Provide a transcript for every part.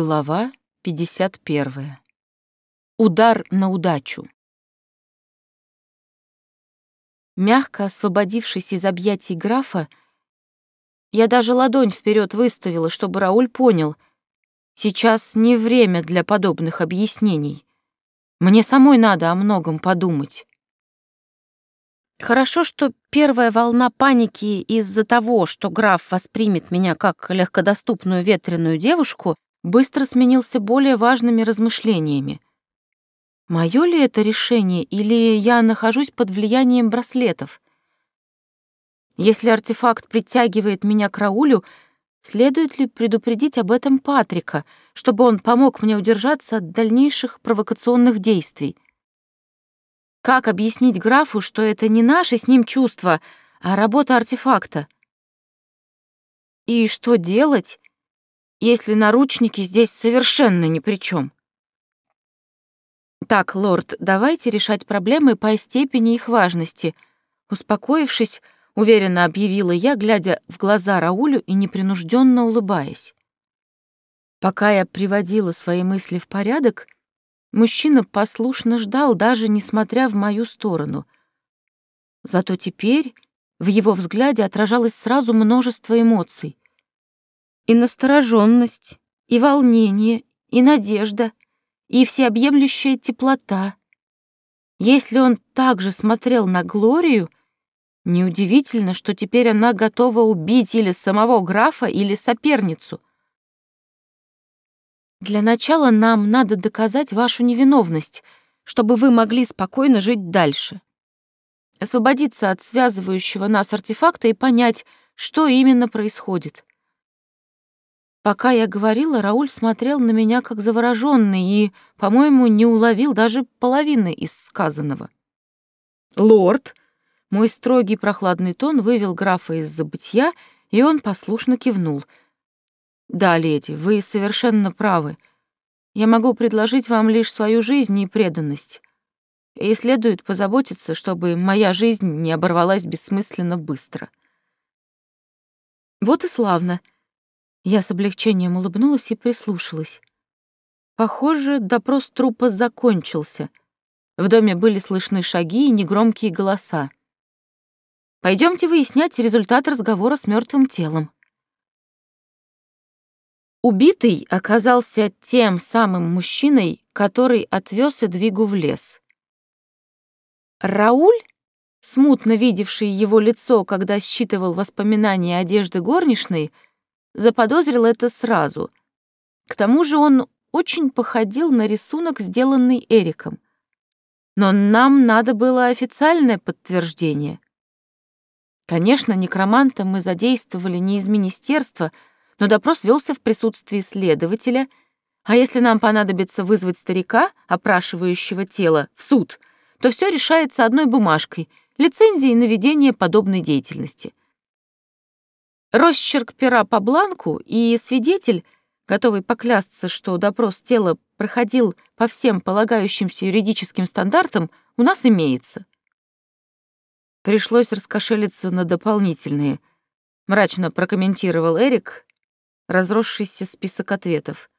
Глава 51. Удар на удачу. Мягко освободившись из объятий графа, я даже ладонь вперед выставила, чтобы Рауль понял, сейчас не время для подобных объяснений. Мне самой надо о многом подумать. Хорошо, что первая волна паники из-за того, что граф воспримет меня как легкодоступную ветреную девушку, быстро сменился более важными размышлениями. Моё ли это решение, или я нахожусь под влиянием браслетов? Если артефакт притягивает меня к Раулю, следует ли предупредить об этом Патрика, чтобы он помог мне удержаться от дальнейших провокационных действий? Как объяснить графу, что это не наши с ним чувства, а работа артефакта? И что делать, если наручники здесь совершенно ни при чем. Так, лорд, давайте решать проблемы по степени их важности. Успокоившись, уверенно объявила я, глядя в глаза Раулю и непринужденно улыбаясь. Пока я приводила свои мысли в порядок, мужчина послушно ждал, даже несмотря в мою сторону. Зато теперь в его взгляде отражалось сразу множество эмоций и настороженность, и волнение, и надежда, и всеобъемлющая теплота. Если он также смотрел на Глорию, неудивительно, что теперь она готова убить или самого графа, или соперницу. Для начала нам надо доказать вашу невиновность, чтобы вы могли спокойно жить дальше. Освободиться от связывающего нас артефакта и понять, что именно происходит. Пока я говорила, Рауль смотрел на меня как заворожённый и, по-моему, не уловил даже половины из сказанного. «Лорд!» Мой строгий прохладный тон вывел графа из забытья, и он послушно кивнул. «Да, леди, вы совершенно правы. Я могу предложить вам лишь свою жизнь и преданность. И следует позаботиться, чтобы моя жизнь не оборвалась бессмысленно быстро». «Вот и славно!» Я с облегчением улыбнулась и прислушалась. Похоже, допрос трупа закончился. В доме были слышны шаги и негромкие голоса. Пойдемте выяснять результат разговора с мертвым телом. Убитый оказался тем самым мужчиной, который отвез Эдвигу в лес. Рауль, смутно видевший его лицо, когда считывал воспоминания одежды горничной, — заподозрил это сразу. К тому же он очень походил на рисунок, сделанный Эриком. Но нам надо было официальное подтверждение. Конечно, некроманта мы задействовали не из министерства, но допрос велся в присутствии следователя, а если нам понадобится вызвать старика, опрашивающего тело, в суд, то все решается одной бумажкой — лицензией на ведение подобной деятельности. Росчерк пера по бланку и свидетель, готовый поклясться, что допрос тела проходил по всем полагающимся юридическим стандартам, у нас имеется. Пришлось раскошелиться на дополнительные, мрачно прокомментировал Эрик, разросшийся список ответов.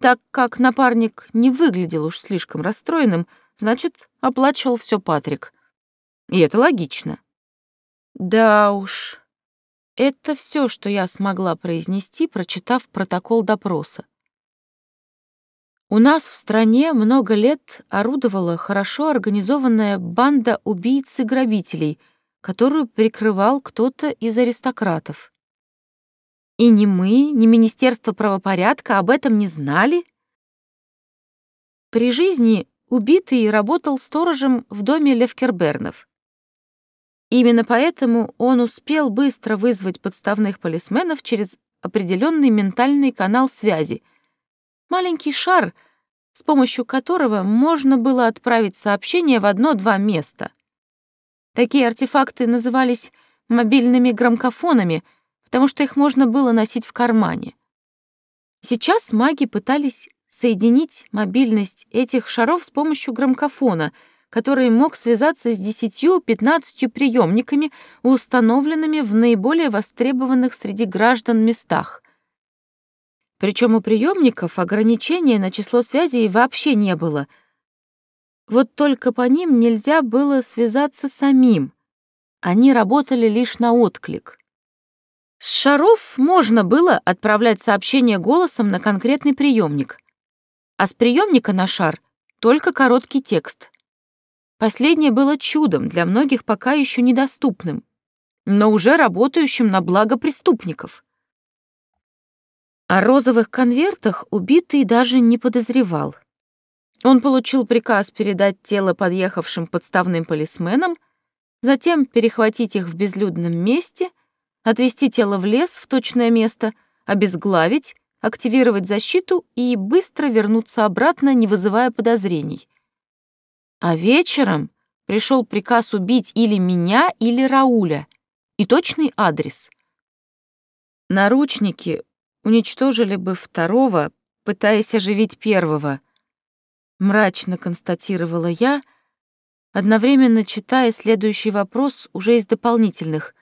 Так как напарник не выглядел уж слишком расстроенным, значит, оплачивал все Патрик. И это логично. Да уж, это все, что я смогла произнести, прочитав протокол допроса. У нас в стране много лет орудовала хорошо организованная банда убийц и грабителей, которую прикрывал кто-то из аристократов. И ни мы, ни Министерство правопорядка об этом не знали. При жизни убитый работал сторожем в доме Левкербернов. Именно поэтому он успел быстро вызвать подставных полисменов через определенный ментальный канал связи. Маленький шар, с помощью которого можно было отправить сообщение в одно-два места. Такие артефакты назывались мобильными громкофонами, потому что их можно было носить в кармане. Сейчас маги пытались соединить мобильность этих шаров с помощью громкофона — который мог связаться с 10-15 приемниками, установленными в наиболее востребованных среди граждан местах. Причем у приемников ограничения на число связей вообще не было. Вот только по ним нельзя было связаться самим. Они работали лишь на отклик. С шаров можно было отправлять сообщение голосом на конкретный приемник, а с приемника на шар только короткий текст. Последнее было чудом, для многих пока еще недоступным, но уже работающим на благо преступников. О розовых конвертах убитый даже не подозревал. Он получил приказ передать тело подъехавшим подставным полисменам, затем перехватить их в безлюдном месте, отвезти тело в лес в точное место, обезглавить, активировать защиту и быстро вернуться обратно, не вызывая подозрений. А вечером пришел приказ убить или меня, или Рауля, и точный адрес. Наручники уничтожили бы второго, пытаясь оживить первого. Мрачно констатировала я, одновременно читая следующий вопрос уже из дополнительных.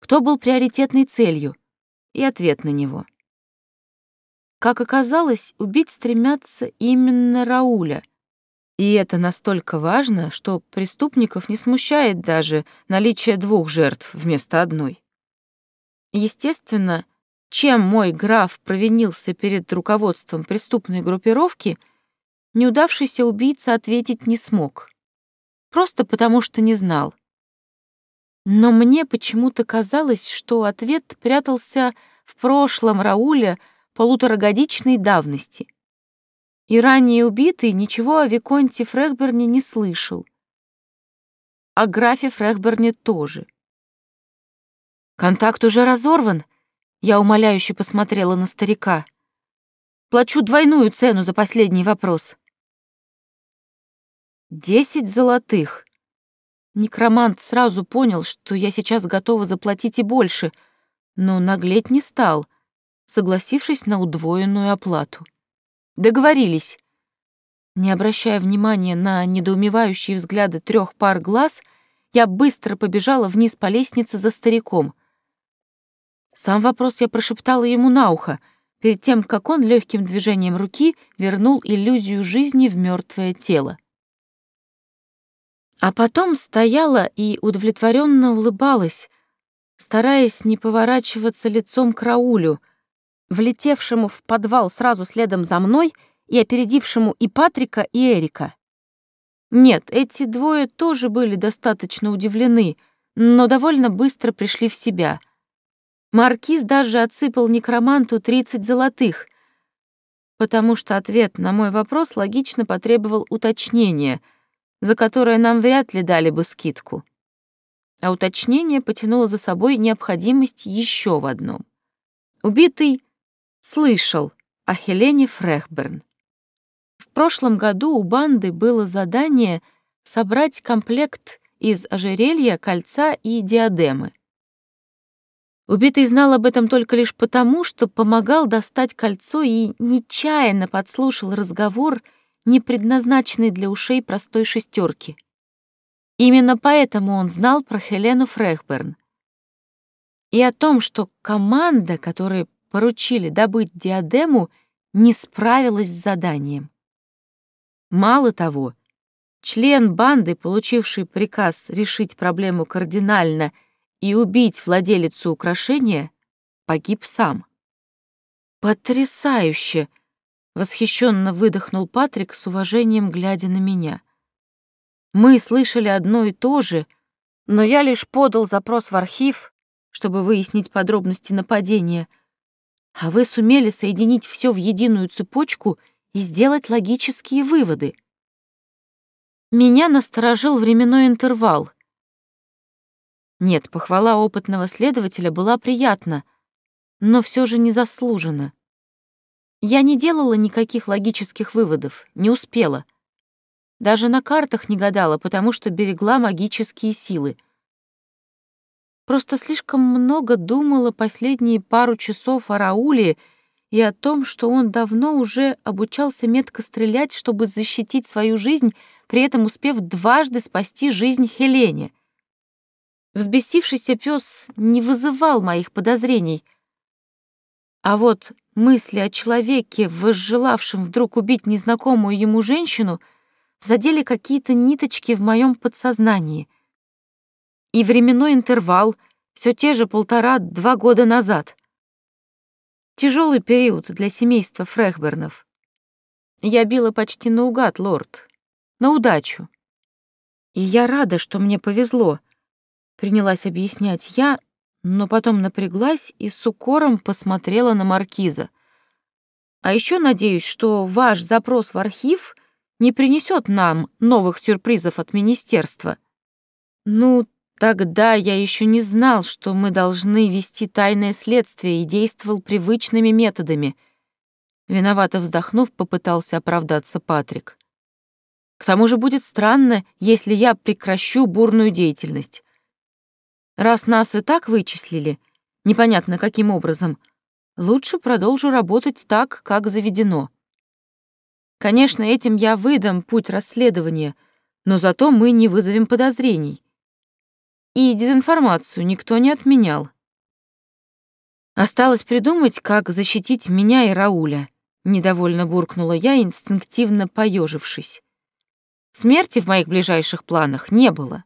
Кто был приоритетной целью? И ответ на него. Как оказалось, убить стремятся именно Рауля — и это настолько важно, что преступников не смущает даже наличие двух жертв вместо одной. Естественно, чем мой граф провинился перед руководством преступной группировки, неудавшийся убийца ответить не смог. Просто потому, что не знал. Но мне почему-то казалось, что ответ прятался в прошлом Рауля полуторагодичной давности и ранее убитый ничего о Виконте Фрехберне не слышал. О графе Фрехберне тоже. «Контакт уже разорван», — я умоляюще посмотрела на старика. «Плачу двойную цену за последний вопрос». «Десять золотых». Некромант сразу понял, что я сейчас готова заплатить и больше, но наглеть не стал, согласившись на удвоенную оплату. Договорились. Не обращая внимания на недоумевающие взгляды трех пар глаз, я быстро побежала вниз по лестнице за стариком. Сам вопрос я прошептала ему на ухо, перед тем, как он легким движением руки вернул иллюзию жизни в мертвое тело. А потом стояла и удовлетворенно улыбалась, стараясь не поворачиваться лицом к Раулю — влетевшему в подвал сразу следом за мной и опередившему и Патрика, и Эрика. Нет, эти двое тоже были достаточно удивлены, но довольно быстро пришли в себя. Маркиз даже отсыпал некроманту 30 золотых, потому что ответ на мой вопрос логично потребовал уточнения, за которое нам вряд ли дали бы скидку. А уточнение потянуло за собой необходимость еще в одном. Убитый слышал о Хелене Фрехберн. В прошлом году у банды было задание собрать комплект из ожерелья, кольца и диадемы. Убитый знал об этом только лишь потому, что помогал достать кольцо и нечаянно подслушал разговор, не предназначенный для ушей простой шестерки. Именно поэтому он знал про Хелену Фрехберн. И о том, что команда, которая поручили добыть диадему, не справилась с заданием. Мало того, член банды, получивший приказ решить проблему кардинально и убить владелицу украшения, погиб сам. «Потрясающе!» — восхищенно выдохнул Патрик с уважением, глядя на меня. «Мы слышали одно и то же, но я лишь подал запрос в архив, чтобы выяснить подробности нападения — а вы сумели соединить все в единую цепочку и сделать логические выводы. Меня насторожил временной интервал. Нет, похвала опытного следователя была приятна, но все же не заслужена. Я не делала никаких логических выводов, не успела. Даже на картах не гадала, потому что берегла магические силы — Просто слишком много думала последние пару часов о Рауле и о том, что он давно уже обучался метко стрелять, чтобы защитить свою жизнь, при этом успев дважды спасти жизнь Хелене. Взбесившийся пес не вызывал моих подозрений. А вот мысли о человеке, возжелавшем вдруг убить незнакомую ему женщину, задели какие-то ниточки в моем подсознании. И временной интервал все те же полтора-два года назад. Тяжелый период для семейства Фрехбернов. Я била почти наугад, лорд. На удачу. И я рада, что мне повезло. Принялась объяснять я, но потом напряглась и с укором посмотрела на маркиза. А еще надеюсь, что ваш запрос в архив не принесет нам новых сюрпризов от министерства. Ну, тогда я еще не знал, что мы должны вести тайное следствие и действовал привычными методами. Виновато вздохнув, попытался оправдаться Патрик. К тому же будет странно, если я прекращу бурную деятельность. Раз нас и так вычислили, непонятно каким образом, лучше продолжу работать так, как заведено. Конечно, этим я выдам путь расследования, но зато мы не вызовем подозрений. И дезинформацию никто не отменял. Осталось придумать, как защитить меня и Рауля. Недовольно буркнула я, инстинктивно поежившись. Смерти в моих ближайших планах не было.